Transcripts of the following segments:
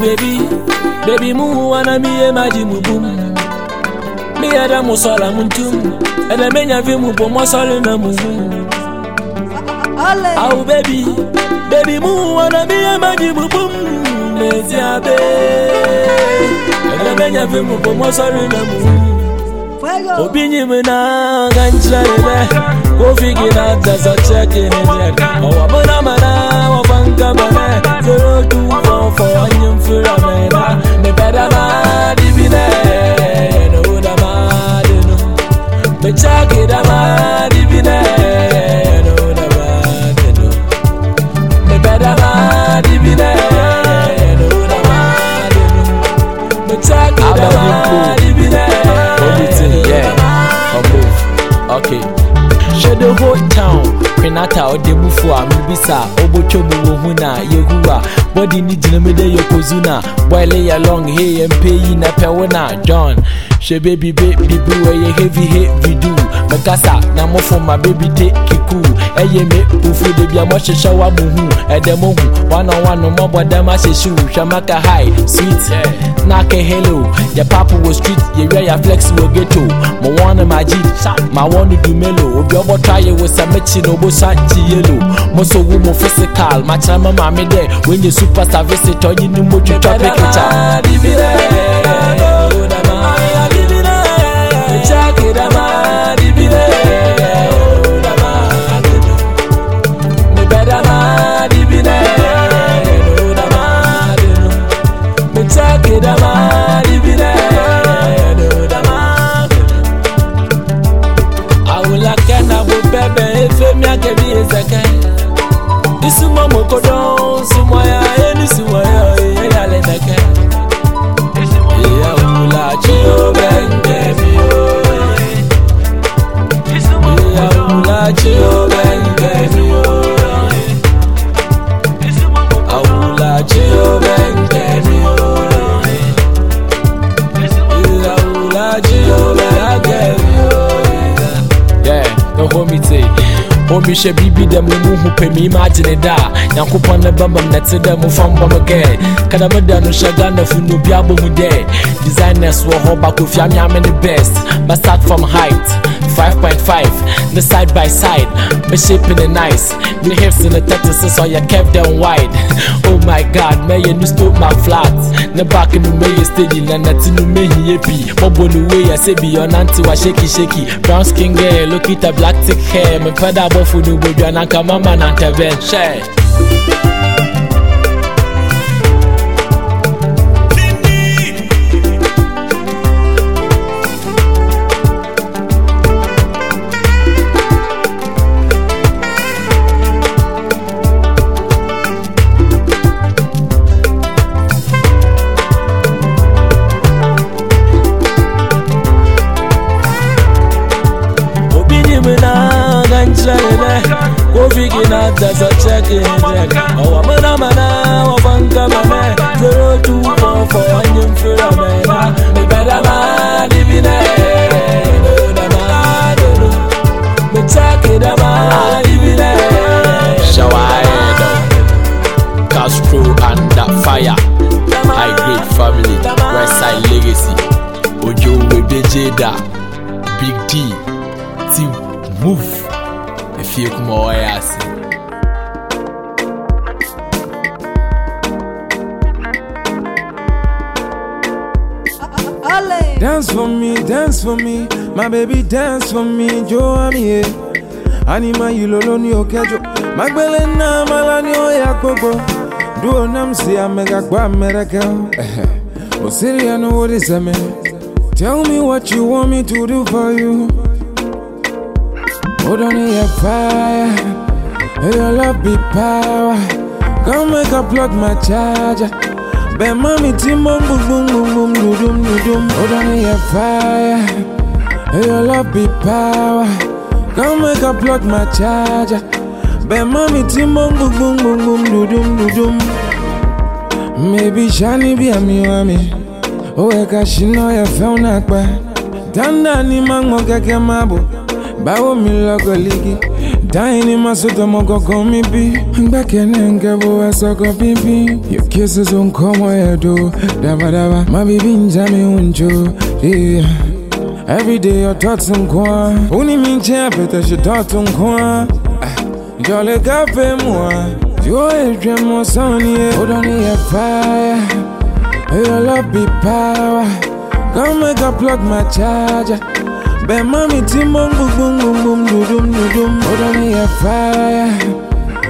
baby. Baby mu wana miye maji mubum miyada musala muntum ene menya vi mubo mwasale na mubum Oh baby. Baby mu wana miye maji mubum meziabe ene menya vi mubo mwasale na mubum obinyi mna ganchla rebe wofikira tasa chakenejeka owabonamana wabangamane zerotuvofa wanyemfuramena nepadamadibine noudamadeno bechakidamadibine noudamadeno nepadamadibine noudamadeno bechakidamadibine Yeah, I'll move. Okay. Share the whole town. Renata ɔde bufu a mebisa ɔbɔtwa mu wɔ hu na yɛhu a bɔde ne gyina me dɛ yɛkɔzu na boile yɛ long he yɛmpɛ yi na pɛ wo na john hwɛ baby be bibi wɔ yɛ heavy heavy do mekasa na mofo ma baby te kiku ɛyɛ me bufu de bia mɔhyehyɛ wa mo hu ɛdɛ mo hu on one mɔbɔ dɛm ahyɛ shoe hwɛ maka high sweet na aka hello yɛ papo wɔ street yɛwia yɛ flex wɔ ghetto mo wɔn no ma gyi ma wɔn no du melo obi ɔbɔtɔ ayɛ wɔ sɛ mekyi na obosu akyi yellow mo so wo mo physical ma kyerɛ me maame dɛ wɔnyɛ superstar visitor yi ni mo twitwa picture Isuma Homie hyɛ biribi dɛm no mu hu pɛ mi ma agye ne da. Nyankopɔn ne bɛmam na te dɛ mofa mbɔ me gɛ kada meda no hyɛ ghanafo no obi abɔ mu dɛ. Designers wɔ hɔ bakofia meame ne best. Ma start from height 5.5 the side by side me shape ne nice. Me hips ne the sɛ sɛ ɔyɛ kept them wide. Oh my god mɛyɛ no stop my flat. The back no mɛyɛ steady na nate no mɛhia pii mɔbɔ no wei ɛsɛ bi ɔnante wa shaky shaky. Brown skin girl look at the black thick hair. Mepɛ da abɔfo no bodwa na nka mama na ntɛbɛn hyɛ Obi manchele kofiki na tasa cheke owa mana mana obanka zero two four four onye mfira mena mibada ma divina Castro under fire, high grade family, Westside legacy, Ojo Webejeda, Big D, Team Move. Ɔyɛ ase Dance for me, dance for me, my baby dance for me, Joe I'm. Anima yulolo ni okejo, magbele na mala ni oya gbogbo. Duo nam si amega kwa America. Osiri I know what is a. Tell me what you want me to do for you. Hold on your fire, hey, your love be power. Come make a plug my charger. Ben mami timon boom boom boom boom do dum do dum. Hold on your fire, hey, your love be power. Come make a plug my charger. Ben mami timon boom boom boom boom do dum do dum. Maybe shani be a mi wami. Oh, I got she know your phone akpa. Danda ni mango keke mabo. Báwo mi lọ́kọ̀ lígi Tiny masuta mokoko mi bi. Mbekene nkebo asoko bibi Your kisses on komo yedo Daba daba. My baby njami unjo Yeah. Every day your thoughts nkwa. Uni minche apete she thoughts nkwa. Jolly cafe moi You is dream more sunny Hold on your fire Hey, your love be power Come make a plug my charger Be mommy timon boom boom boom boom do dum do dum Hold on your fire.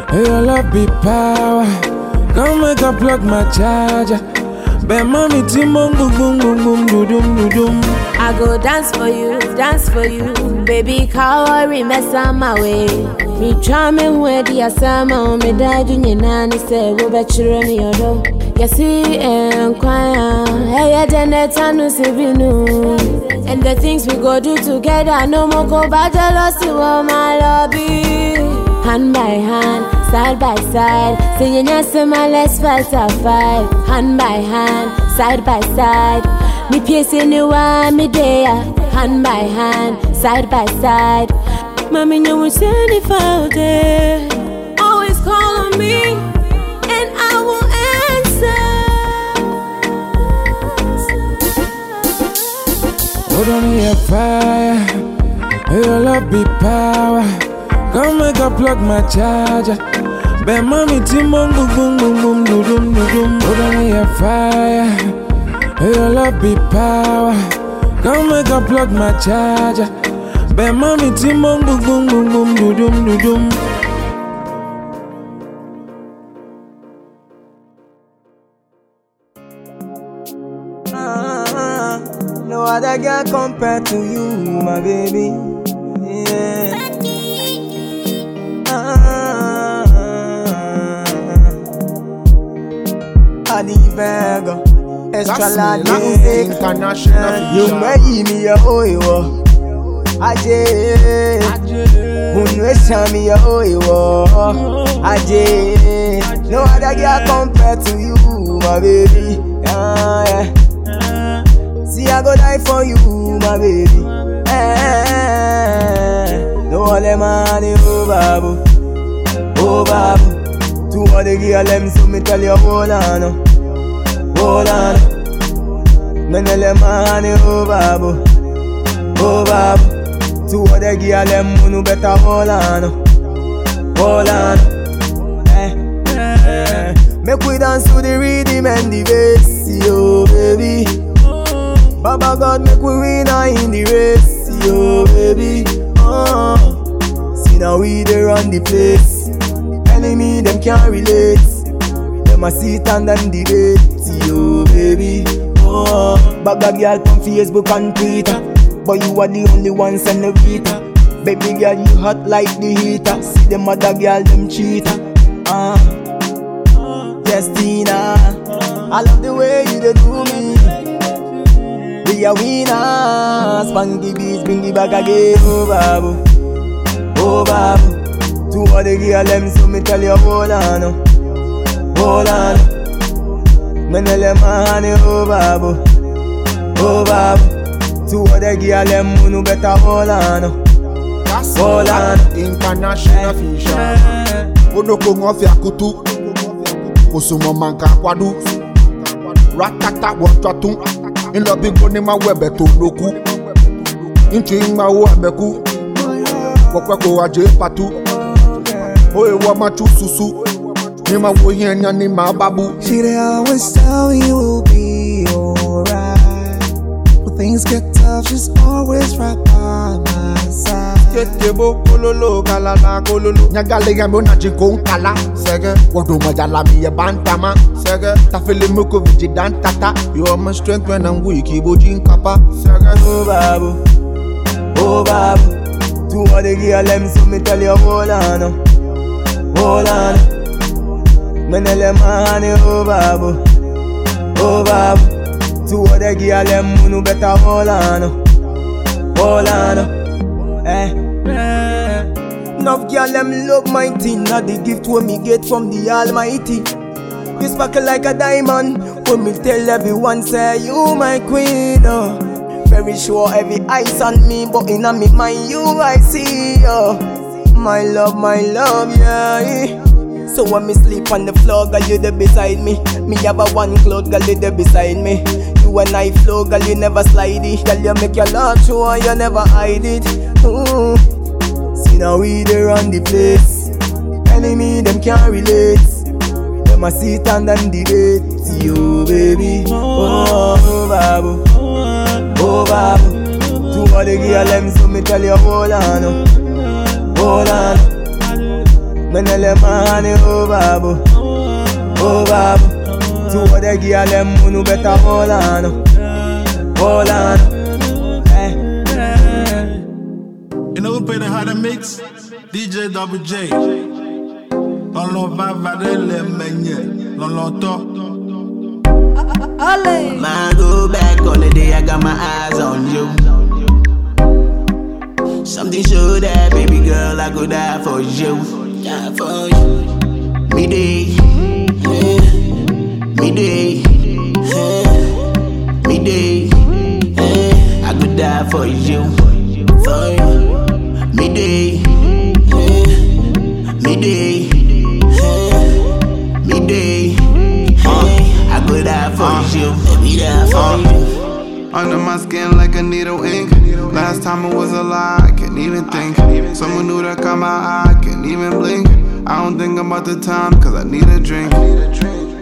Hey, your love be power. Come make a plug my charger. Be mommy timon boom boom boom boom do dum do dum I go dance for you, dance for you. Baby, cowrie mess on my way. Me charming where the asama, me die doing nanny say, go back to me or do. You see, and choir, hey, Janet, I know, And the things we go do together, no more go back jealousy, oh my lobby. Hand by hand, side by side, singing yes, my let's fight a fight. Hand by hand, side by side. Me piercing you want me there, hand by hand, side by side. Mommy, no one send if out there. Always Hold on your fire. Your love be power. Come make a plug my charger. Be mommy timon boom boom boom boom do dum do dum Hold on your fire. Your love be power. Come make a plug my charger. Be mommy timon boom boom boom boom do dum do dum other girl compared to you, my baby. Yeah. Ah, Adi Vega, extra large international You may me a oiwo. Aje, unwesha me a oiwo. Aje, no other girl compared to you, my baby. Ah. See, I go die for you, my baby. Eh, no ole money, oh babu, oh babu. To all the girl them, so me tell you, hold on, oh. hold on. Me no le money, oh babu, oh babu. To all the girl them, you better hold on, hold on. Eh, eh. Make we dance to the rhythm and the bass, yo baby. Baba God make we win in the race, yo baby. Uh, see now we dey run the place. Enemy them can't relate. Them a sit and them debate, yo baby. Uh, Baga girl from Facebook and Twitter, but you are the only one Vita. Baby girl you hot like the heater. See them other girl them cheater. Uh, Justina, I love the way you do me. We are winners. Spanky beats, bring it back again. Oh, babu. Oh, babu. All the girl, them, so me tell you, hold on. oh. Hold on. Me no let my honey, oh, babu. Oh, babu. All the girl, them, you better hold on. oh. Hold on. international fisha onoko ŋɔfi akutu kòsòmɔ manka kwadu ratata wɔtɔtu ńlọbígbó ní ma wọ ẹbẹ tó lóku ntí ma wọ ẹbẹ kú pọpẹ kò wájú patu oye wọ ma tu susu ní ma wo yẹn ní ní ma bá bu. She they always tell me you will be alright. When things get tough, she's always right by my side. tètè bó kololo kalala kololo. nyagale yẹn bó nàjí kó ń kala. sẹ́gẹ̀ wọ́dọ̀ mọ̀jàlá mi yẹ bá ń tama. Sẹ́gẹ̀ tafele moko vijì dá ń tata. you are my strength when i'm weak ibojí ń kapa. sẹ́gẹ̀ Oh, babu. Oh, babu. To all the girl, them, so me tell you, hold on. Hold on. Me my honey, oh, babu. Oh, babu. To all the girl, them, you better hold on. Hold on. Eh. Enough girl, them love my thing. Not the gift what me get from the Almighty. You sparkle like a diamond. When me tell everyone, say you my queen. Oh. Very sure every eyes on me, but in a me mind you I see. Oh. My love, my love, yeah. So when me sleep on the floor, girl, you there beside me. Me have a one cloth, girl, you there beside me. You and I flow, girl, you never slide it. Girl, you make your love show you never hide it. Mm. See now we there on the place. Enemy them can't relate. Them a sit and them debate. You, baby. Oh, oh, babu. Oh, babu. To all the girl them, so me tell you, hold on. oh. Hold on. Menele mani oh babu Oh babu To all the girl them who better hold on Hold on eh. You know who play the harder mix? DJ Double J. Lọ́lọ́ bá Vadele mẹ́yẹ, lọ́lọ́ tọ́. Man, go back on the day I got my eyes on you. Something show that, baby girl, I could die for you. Die for you. Me day, yeah. me day, yeah. me day. yeah. I could die for you, for you. Me day, yeah. me for. Uh. Under my skin like a needle ink. Last time it was a lie, I can't even think. Someone new that caught my eye, I can't even blink. I don't think about the time, cause I need a drink.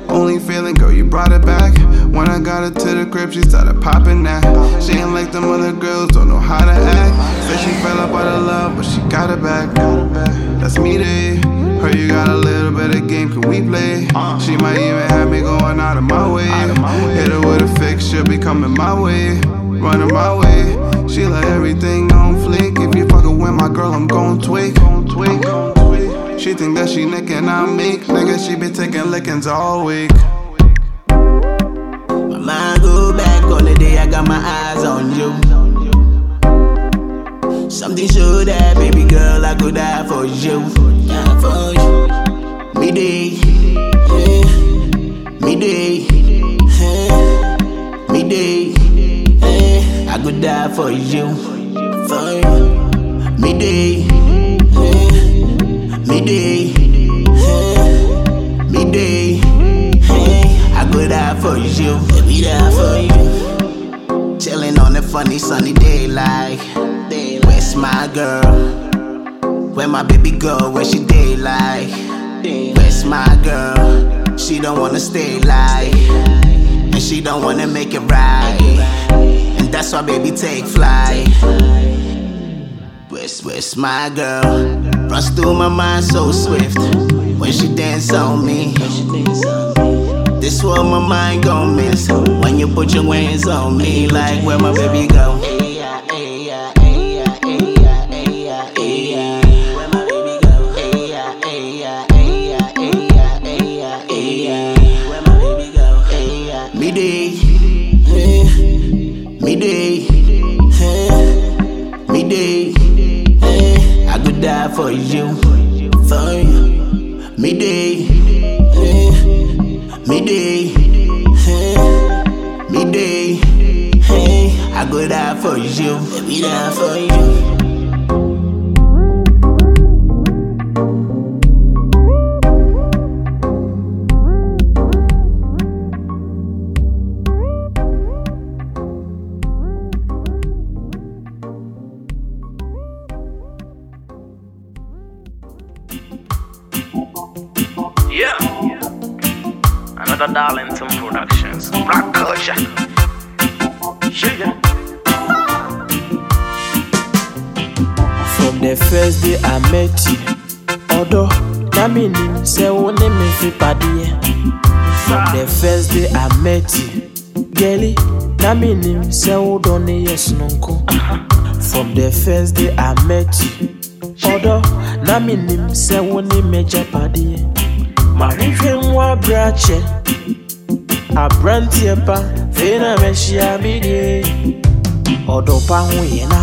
Only feeling, girl, you brought it back. When I got her to the crib, she started popping that. She ain't like them other girls, don't know how to act. Said she fell up out of love, but she got it back. That's me, day. Heard you got a little bit coming my way. Running my way. She like everything on flick. If you fucking with my girl, I'm gon' tweak. She think that she nickin' I'm make. Nigga, she be taking lickings all week. My mind go back on the day I got my eyes on you. Something show that, baby girl, I could die for you. Die for you. Me day, yeah. me day, could die for you, for you. Me day, yeah. me day, me day. I could die for you, die for you. Chillin' on a funny sunny day like Where's my girl? Where my baby girl? Where she day like? Where's my girl? She don't wanna stay like And she don't wanna make it right That's why baby take flight Where's, where's my girl? Runs through my mind so swift When she dance on me this what my mind gon' miss when you put your hands on me, like where my baby go. Baby, for you. The first day I met you, Odo, Nami nim sɛ wo ne me fi padeɛ. From the first day I met you, Girlie, Nami nim sɛ wo dɔ ne yɛ sononko. From the first day I met you, Odo, Nami nim sɛ wo ne me gya padeɛ. Mahwehwɛ nwa abrakyɛ, aberanteɛ pa, fei na mɛhyia me deɛ. Ɔdɔ pa ho yɛ na.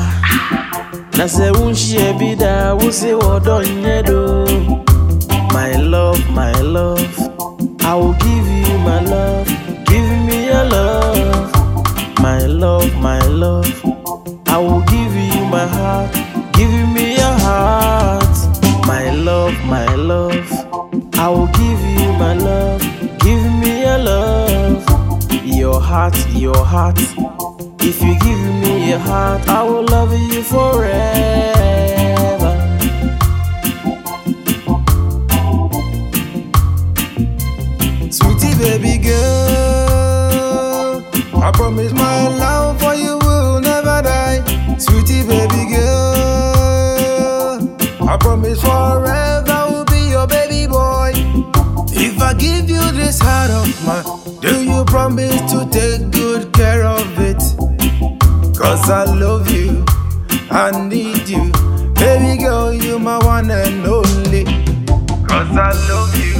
Na sɛ wonhyia bi daa wo se My love, my love I will give you my love Give me your love My love, my love I will give you my heart Give me your heart My love, my love. I will give you my love. Give me your love. Your heart, your heart. If you give me your heart, I will love you forever. Sweetie baby girl, I promise my love for you will never die. Sweetie baby girl, I promise forever I will be your baby boy. If I give you this heart of mine, do you promise to take Cause I love you, I need you. Baby girl, you my one and only. Cause I love you,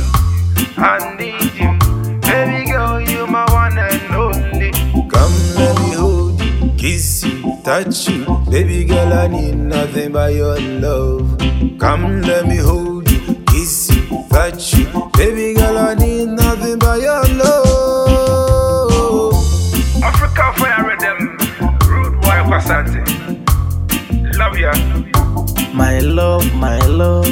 I need you. Baby girl, you my one and only. Come let me hold you, kiss you, touch you. Baby girl, I need nothing but your love. Come let me hold you, kiss you, touch you. Baby girl, I need nothing but your love. Pasante. Love ya. My love, my love.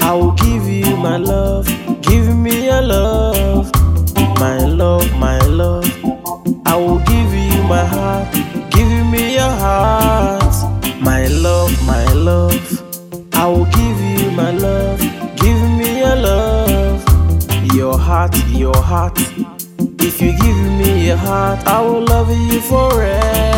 I will give you my love. Give me your love. My love, my love. I will give you my heart. Give me your heart. My love, my love. I will give you my love. Give me your love. Your heart, your heart. If you give me your heart, I will love you forever.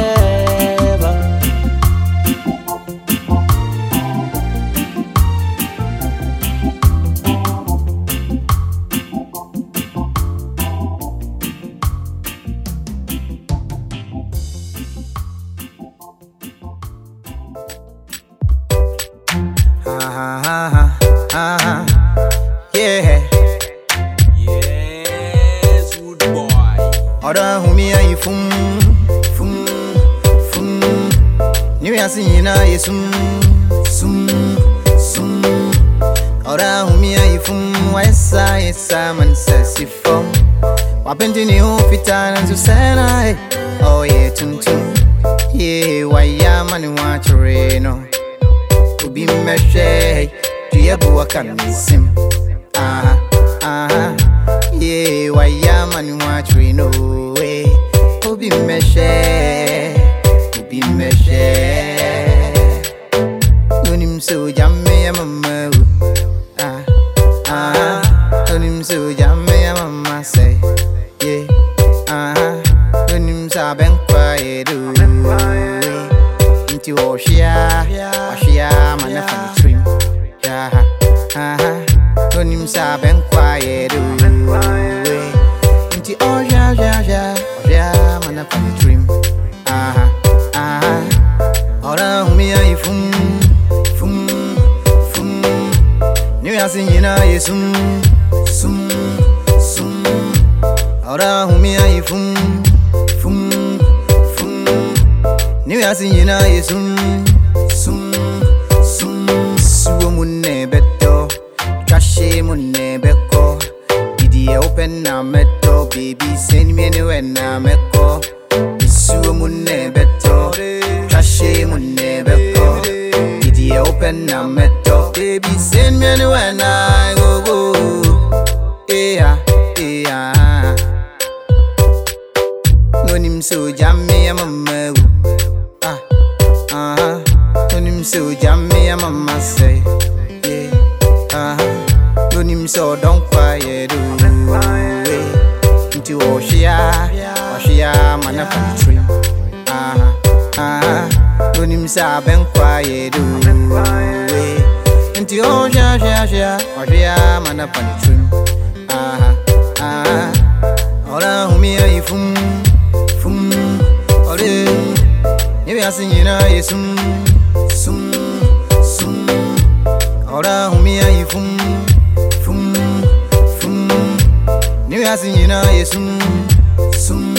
Ogya mmɛyɛ mama nonim sɛ ogya mmea mama sɛ yeah. Aha nonim sɛ ɔdɔnkwa yɛ do we nti wɔhwea ɔhwea ma na fa ne tirim aha aha nonim sɛ abɛnkwa yɛ do we nti ɔhweahweahwea ɔhwea ma na fa ne tirim aha aha ɔra home ayi fum fum ɔre ne wiase ahoraho miyay fum fum fum niyaasina yesum sum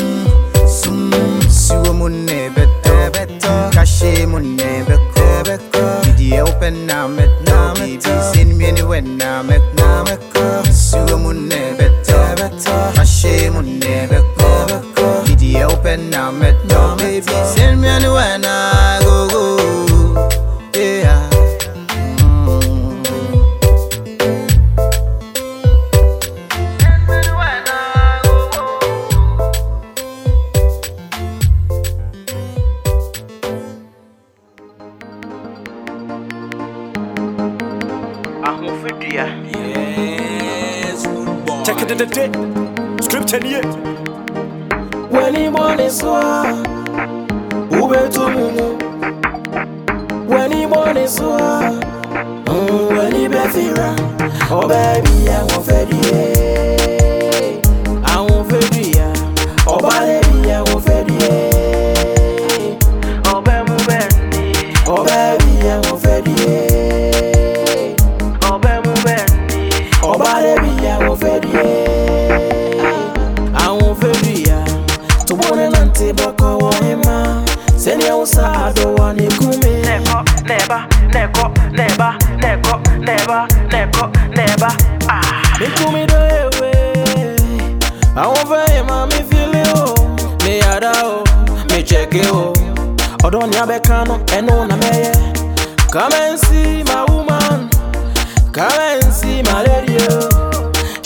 sum siwo munne bette betto kashe munne bekko bekko idiye open namet namet sin mini wen namet namekko siwo munne bette betto kashe munne bekko bekko idiye open namet Ube to mumu When he born is so When he be fira Oh baby I won't fed you I won't fed you Oh baby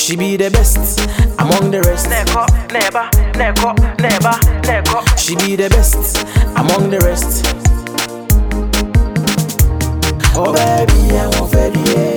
She be the best among the rest. Neba, neko, neba, neko. She be the best among the rest. Oh baby, I won't fail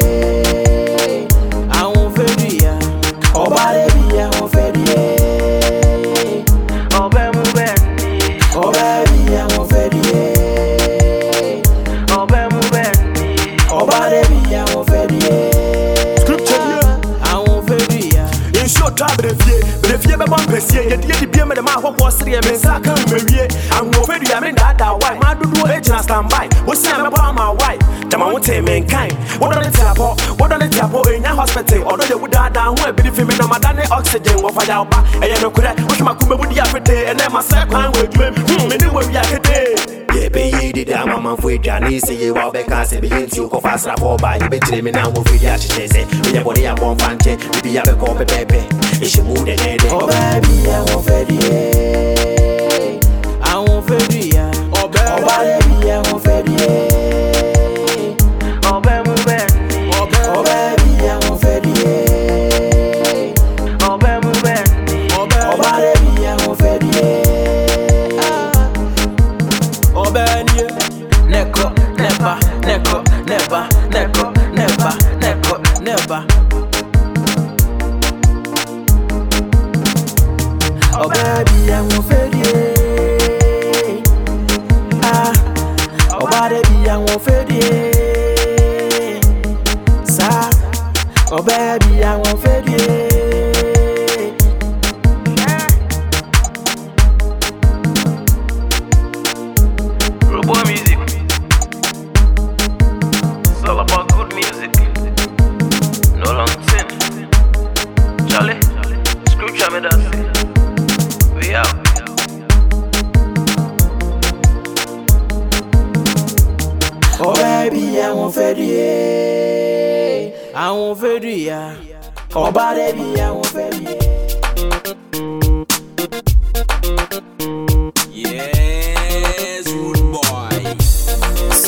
bɛbɔ mpɛsie. Yɛdeɛ de bie mede ma ahɔhoɔ sereɛ me nsa ka mmawie ahoɔfɛ dua me ndaadaa wae. Maadodoɔ agyina standby. Wosia mɛbɔ ama wae. Gyama wo tee menkan wodɔ ne teapɔ wodɔ ne teapɔ ɛnya hospital. Ɔdɔ yɛ wo daadaa ho abidi fi me. Na mada ne oxygen wɔfa yɛ woba ɛyɛ nokorɛ. Wohwɛ makomɛmu di afetee ɛnɛ masɛ kwan wɔ adwuma mu mene wɔ wia ketee yɛbɛyɛ didi amamanfo aduane sɛ yɛ wa wobɛka sɛ bɛyɛ nti wokɔfa asrafoɔ ba. Yɛbɛkyerɛ me na wofiri akyekyɛ sɛ meyɛ bɔne yɛ abɔmfa nkyɛ bibia bɛkɔ pɛpɛɛpɛ ɛhyɛ mu dɛdɛɛdɛ Oh baby, I won't fail you I won't fail you Oh baby, I won't fail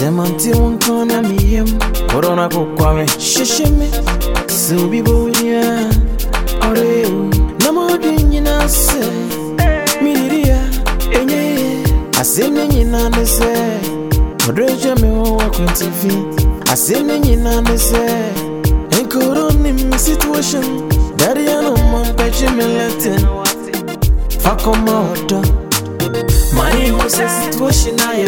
Semanti unkona miyem Korona kukwame Shishime. Subi boya Ore Namodi nyina se. Miriria. Enye Asene nyina ne se. Odreja me wa kwentifi Asene nyina ne se. Enkoro ni mi situation. Daddy ano mampeche me letin Fakoma odo Money who say situation na ye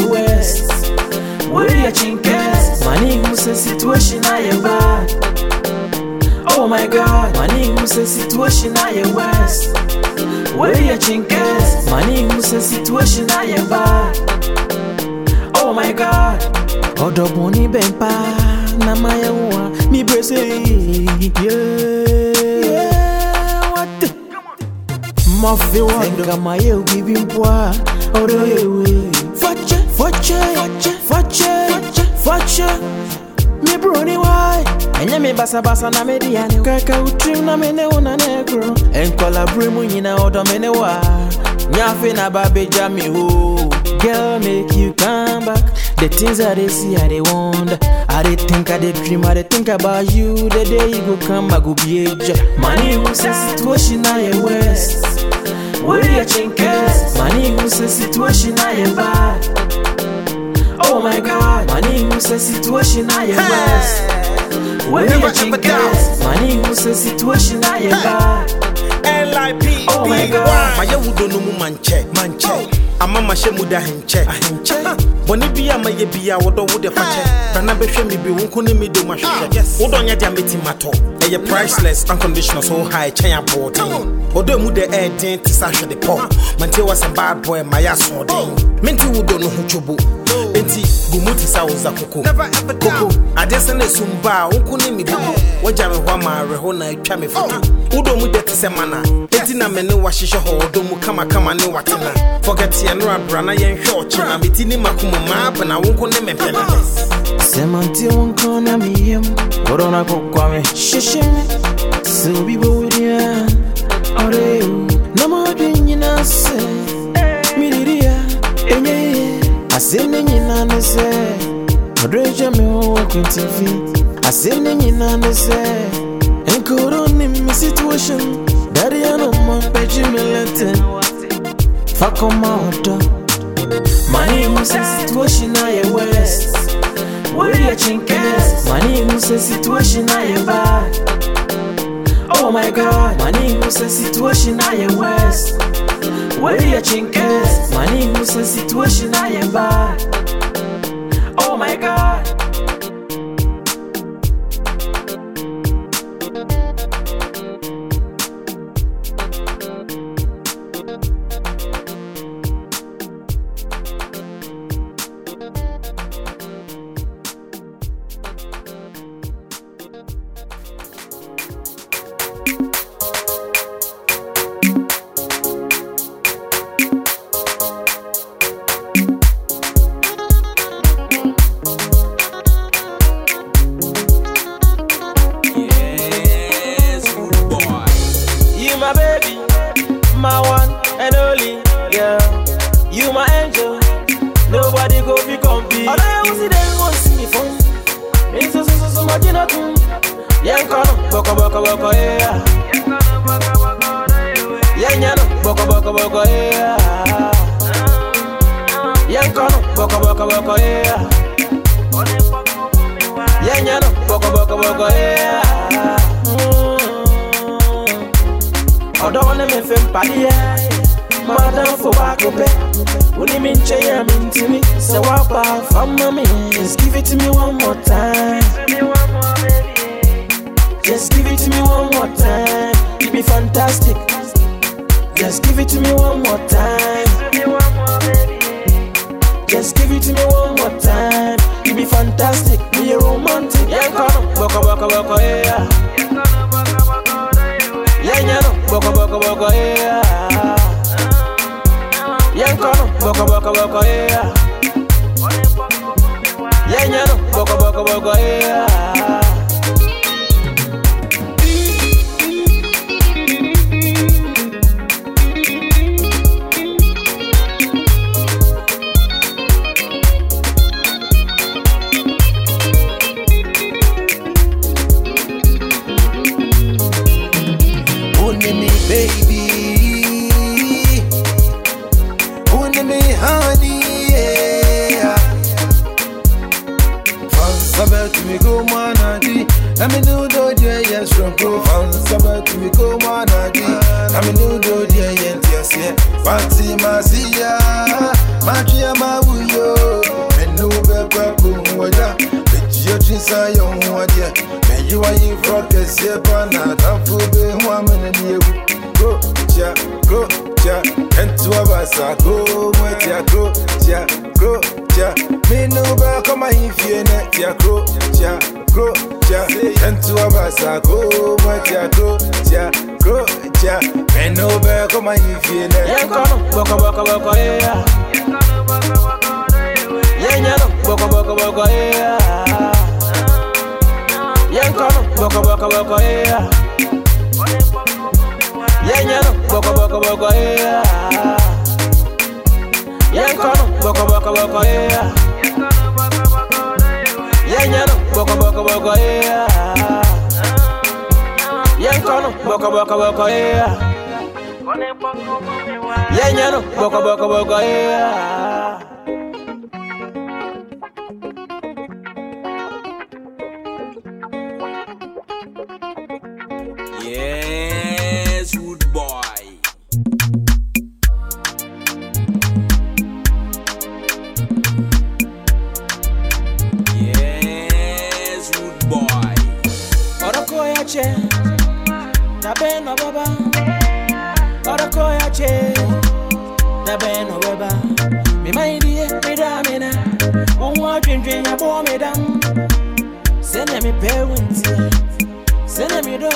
west Where ya chinkes Money who say situation na ye bad. Oh my god. Money who say situation na ye west Where ya chinkes Money who say situation na ye bad. Oh my god. Odo boni bempa Na maya wa Mi brese Yeah Yeah What the Mafi wa Kama ye ubibi mpwa Odo yewe Fache Fache Fache Fache Mi broni wai Enye mi basa basa na mediani Kaka utrim na mene una negro. Enkola brimu nyina odo mene wa. Nyafe na babe jami ho. Girl make you come back. The things I they see I they wonder. I they think I they dream I they think about you. The day you go come I go be a Money who say situation na your west Where you chinkers Money who say situation na your bad my god. Money who say situation your west Where Never you doubt. Money who's a situation I am bad. LIP Oh my God. my mayɛ wudo no mankyɛ mankyɛ ama mahyɛ mu da ahenkyɛ ahenkyɛ bɔne bi a mayɛ bia wodɔ wode fakyɛ brana bɛhwɛ me bi wo nko ne mede mu ahwehwɛ wodɔ nyɛ de a mɛti matɔ ɛyɛ priceless unconditional so high kyɛn aboɔden ɔdɔ mu de ɛɛden te sɛ ahwɛde pɔ mante wɔ sɛ bad boy mayɛ asoɔden mente wodɔ no ho enti gu mu te sɛ wo za koko koko adeɛ sɛ na ɛsum ba a wo nko ne me bobo wagya me hɔ ama awerɛho na atwa me foto wodɔ mu dɛ te sɛ mana enti na me ne wahyehyɛ hɔ ɔdɔ mu kamakama ne watena fɔgɛteɛ no abra na yɛnhwɛ ɔkyena meti ne makomo maa bena wo nko ne mempɛna Semanti wankona miyem Korona kukwame Shishime Subi bodia Ore Nama wadi nyina se Enye Asene nyina ne se Odreja me huwa kwintifi Asene nyina ne se? Enkoro ni mi situation. Daddy ano mpechi milete. Fakoma odo Money who's a situation I am west Where you chinkers? Money who's a situation I am bad. Oh my god, money who's a situation I am west. Where you chinkers? Money who's a situation I am bad. Boko yeah. Yeah, boko boko boko yeah. Kono, boko boko boko yeah. Yeah, nyano, boko boko boko yeah. Ọ̀dọ́ wọn ní mi fi ń pàdé ẹ̀ máa dán fò wá kó pẹ́ òní mi ń ṣe yẹ mi ń tì mí ṣe wá bá fọmọ just give it to me one more time just give it to me one more time. You be fantastic. Just give it to me one more time. Just give it to me one more time. You be fantastic. Be a romantic yẹn kọ́ bọ̀kọ̀bọ̀kọ̀bọ̀kọ̀ yẹ́ yẹn yẹn boko boko boko yeah. Yen kono boko boko boko yeah. Yen boko boko boko yeah. Be kama hifie ne. Yen kono boko boko boko yeah. Yen yen boko boko boko yeah. Yen kono boko boko boko yeah. Yen yen boko boko boko yeah. Yen kono boko boko boko yeah. Yen yen boko boko boko yeah. Yen kono boko boko boko yeah. Yen yen boko boko boko yeah.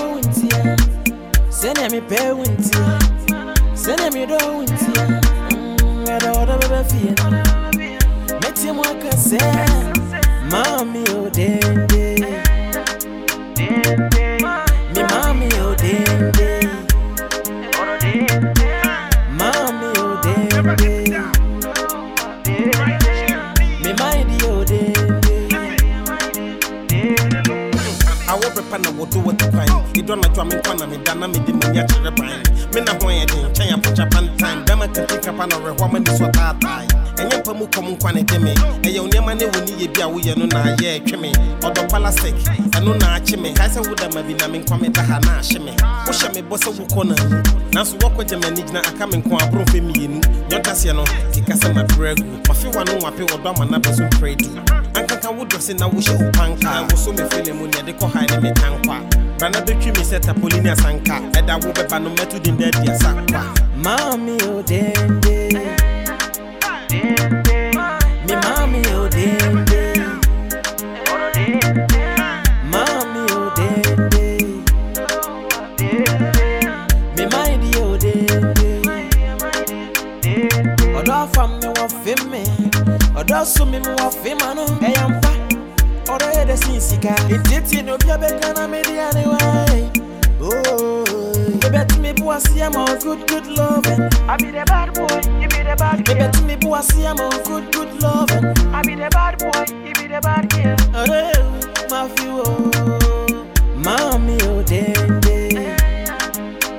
Na me do wunti se na me pe wunti se na me do me mo se mami o dende. Mami o dende. Mami o dende. Mi mind o dende. Awɔ bɛpa na wɔdo wɔ ɛdɔ anadwo a menkwa na meda na mede m'ani akyerɛ ban me na ho yɛ den nkyɛn Japan time. bɛma kati kapa na ɔwerɛhoa ma ni so taatae ɛnyɛ mpa mu kɔm nkwa ne de me ɛyɛ wo nneɛma ne wo niyɛ bi a woyɛ no na ayɛ ɛtwe me ɔdɔ palastic ɛno na akye me kae sɛ woda ma bi na menkwa meda ha na ahye me wohyɛ me bɔ sɛ wokɔ na mu nanso woakɔgya m'ani gyina aka me nko aborɔmfɛ mmienu nyɔdaseɛ no keka sɛ mabrɛ agu mafe wa no wape ɔdɔ ama na bɛ so mprɛ du ankaka wo dɔse na wohyɛ wo panka wo so me fele mu neɛde kɔ hae ne metankwa brana bɛtwi me sɛ tapolini asanka ɛda wo bɛba no mɛto den da adi asa kwa Mami o dende. Mi mami o dende. Mami o dende. Mi mind o dende. Ọ̀dọ́ afam mi wọ fim mi. Ọ̀dọ́ sùn mi mi wọ fim àná Ẹ̀yà mpa. Ọ̀dọ́ yẹ dẹ̀ sí sika. Ìtìtì ni obi abẹ́ka náà mi tu mi bu asi am on good good loving. I be the bad boy, you be the bad girl. Ebe tu mi bu asi am on good good loving. I be the bad boy, you be the bad girl. Ore ma fi wo. Mami o dende.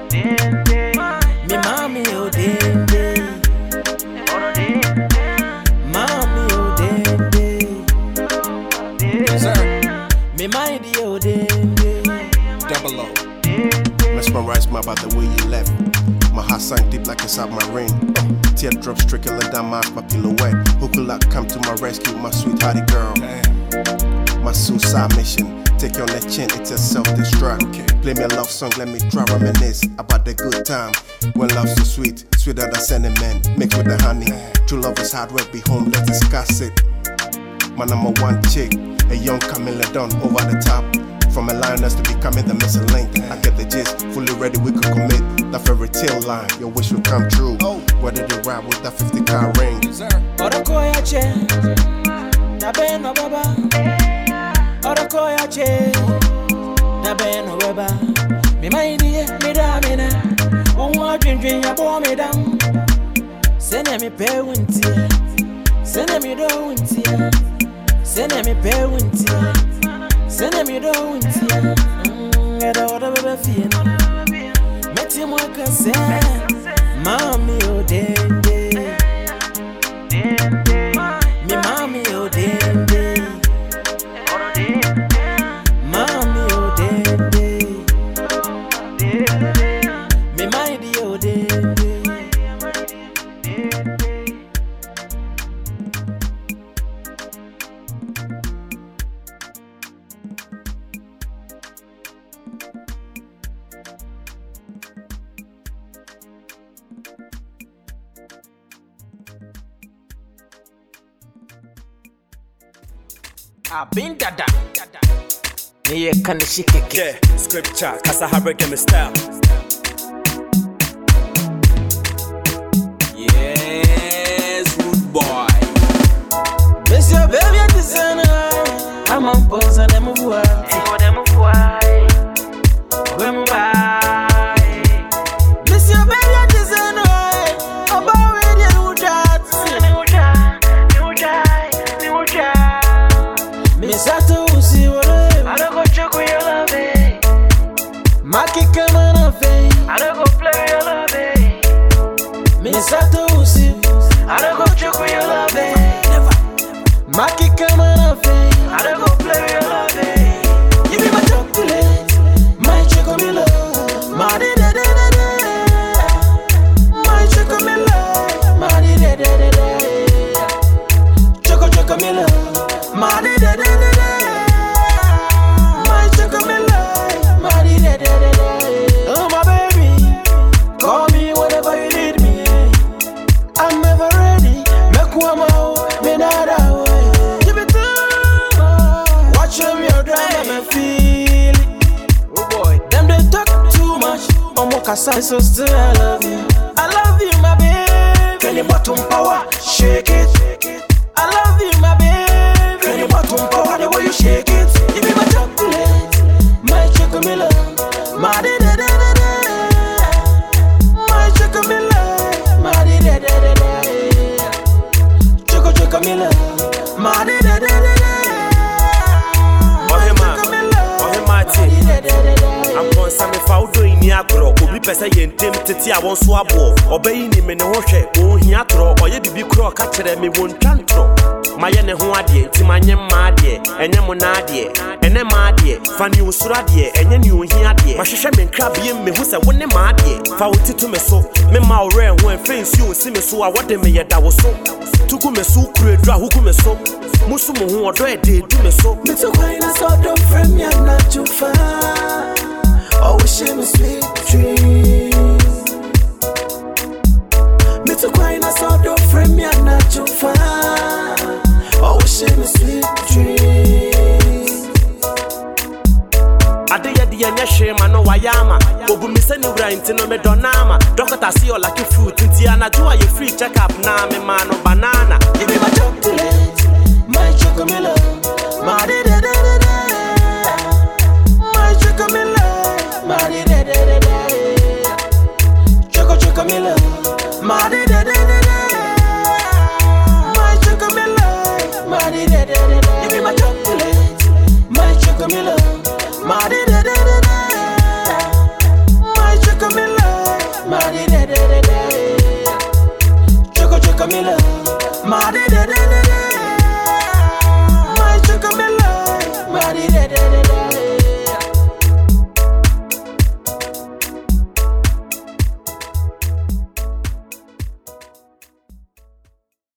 Dende Mi mami o dende. Mami o dende. Mi mind o dende. Double O. Mesmerized my about the way you left. Heart sank deep like inside my ring. Teardrops trickling down my, my pillow wet. Who could like come to my rescue, my sweethearty girl? My suicide mission. Take you on the chin, it's a self-destruct. Play me a love song, let me try reminisce about the good time. When love's so sweet, sweeter than sentiment, mixed with the honey. True love is hard work, be home, let's discuss it. My number one chick, a young Camilla Dunn over the top. From a lioness to becoming the missing link. I get the gist, fully ready, we could commit. That fairy tale line, your wish will come true. Whether you ride with that 50 car ring. Ọ̀rọ̀ kọ́ ya jẹ́ dabẹ́ nọ bàbá. Ọ̀rọ̀ kọ́ ya jẹ́ dabẹ́ nọ bàbá. Mi máa ń yẹ mi dá mi ná. Ohun adwendwen yà bọ́ mi dá. Sẹ́nẹ̀ mi pẹ́ ẹ̀. Sẹ́nẹ̀ mi dọ̀ wù ntí ẹ̀. Sẹ́nẹ̀ mi pẹ́ wù ntí ẹ̀. Sẹ́nẹ̀ Abin dada Me ye kan shi keke Yeah, scripture, kasa harege me style. So still a wɔn so aboɔ. Ɔbɛyi ni me ne ho hwɛ ɔnhia torɔ ɔyɛ biribi korɔ ɔka kyerɛ me wɔntwa ntorɔ mayɛ ne ho adeɛ nti manyɛ mma adeɛ ɛnyɛ mo na adeɛ ɛnɛ ma adeɛ fa ne osoro adeɛ ɛnyɛ ne ohia adeɛ mahwehwɛ me nkrabea mu mehu sɛ wo ne ma adeɛ fa wo tito me so mema wo werɛ ho ɛmfɛ nsuo nsi me so a wɔde me yɛda wo so. Tugu me so kuro aduru a wogu me so. Musu mo ho ɔdɔ ɛde edu me so. Me too quiet, I saw the frame, you're not too far. Nti no medɔ no ama. Dɔkta se ɔlake fruit. Nti a yɛfiri check up na memaa no banana. Give